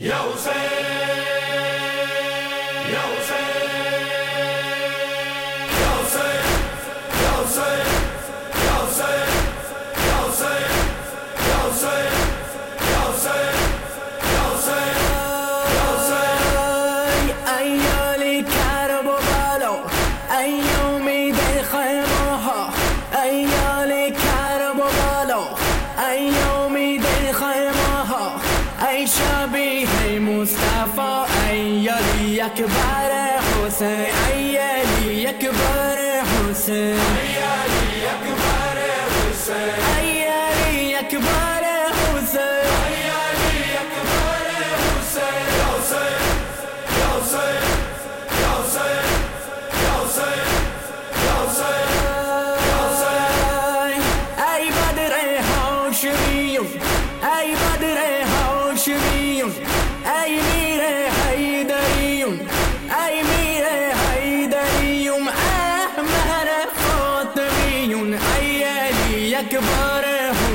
یا حسین یا حسین أكبر حسين عيالي أي يكبر حسين عيالي أي حسين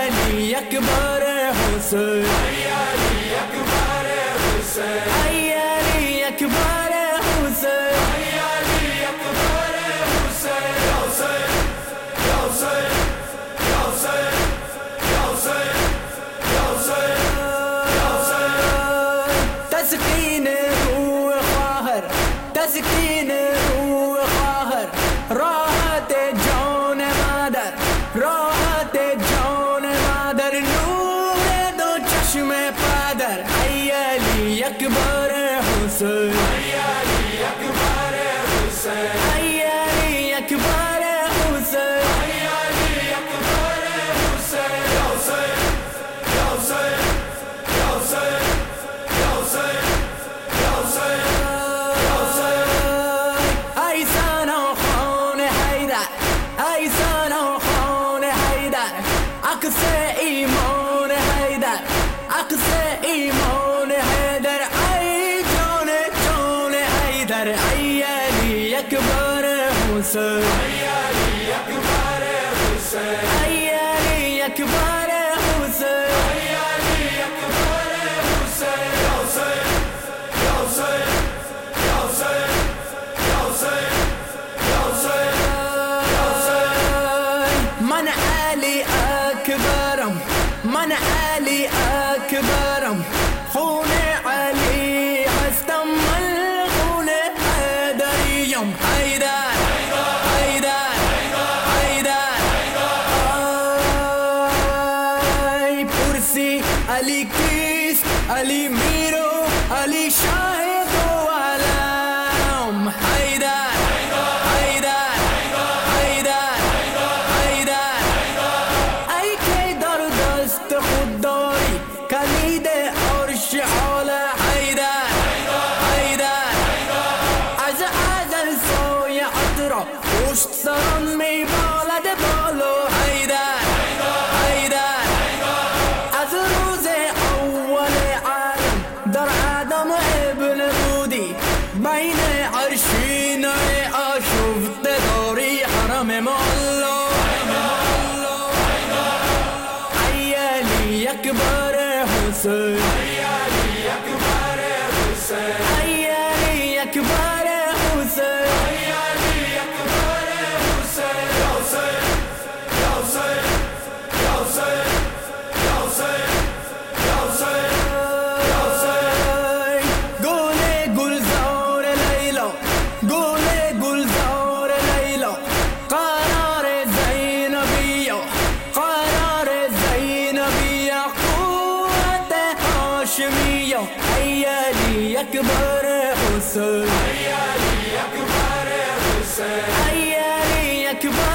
علی اکبر حسین. اکبر حسین علی اکبر حسین. ایالی اکبر حسین حسین حسین حسین حسین حسین تسکین روح خواهر تسکین اکبر حسین. اکبر حسین. اکبر اقصى ايمان هيدا اقصى ايمان انسى من علي اكبرم من علي اكبرم خوني علی کیست علی میرو، علی شاهد و علم حیدر حیدر حیدر حیدر. ای که در دست خود داری کلید عرش حال حیدر حیدر. از ازل سایه را پشت سران می ملامع بلودي بين عرشي نائعة شفت دوری حرم معلو عيالي يكبر حسين روشنی عیالی اکبر حسین عیالی اکبر حسین عیالی اکبر